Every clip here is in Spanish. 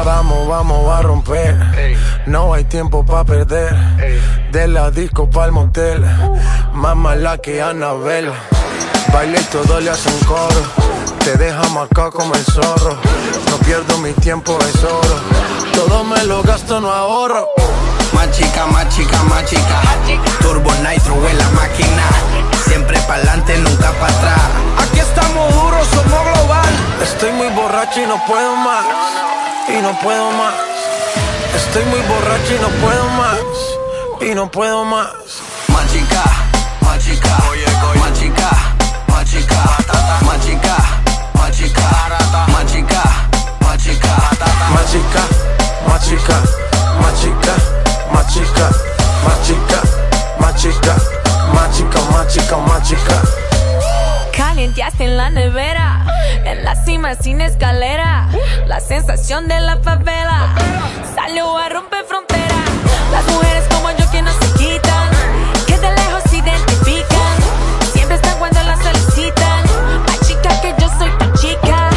Vamos, vamos a romper. No hay tiempo para perder. De la disco pa'l motel. Más mala que Anabel. Baile y todo le hacen coro. Te deja marcado como el zorro. No pierdo mi tiempo, es oro. Todo me lo gasto, no ahorro. Más chica, más chica, más chica. Turbo Nitro en la máquina. Siempre pa'lante, nunca para atrás. Aquí estamos duros, somos global. Estoy muy borracho y no puedo más. Y no puedo más. Estoy muy borracho y no puedo más. Y no puedo más. Más chica, más chica. Más chica, más chica. Más chica, más chica. Más chica, más chica. Machica, machica, machica, machica, machica, machica, machica, machica, machica. Calienteaste en la nevera, en la cima sin escalera. La sensación de la favela salió a romper frontera. Las mujeres como yo que no se quitan, que de lejos se identifican. Siempre están cuando las solicitan. Ay, chica, que yo soy tu chica.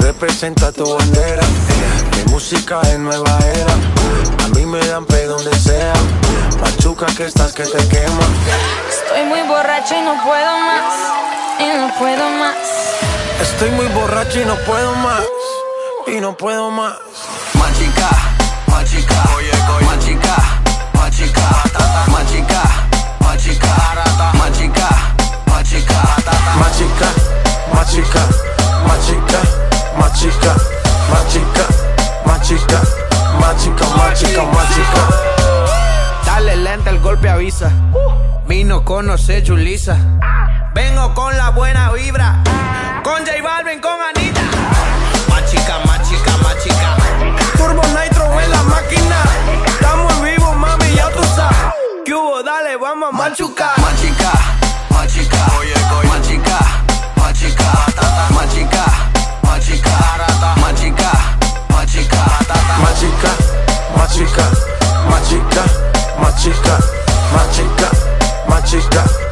Representa tu bandera. Mi música es nueva era. A mí me dan pe donde sea. Machuca que estás que te quema. Estoy muy borracho y no puedo más. Y no puedo más. Estoy muy borracho y no puedo más. Y no puedo más. Más chica, más chica. Más chica, más chica. Más chica, más chica. Más chica, más chica. Machica, machica, machica, machica, machica, machica, machica, machica, machica. Dale lenta, el golpe avisa. Vino conoce Julisa. Vengo con la buena vibra. Con J Balvin, con Anita. chica.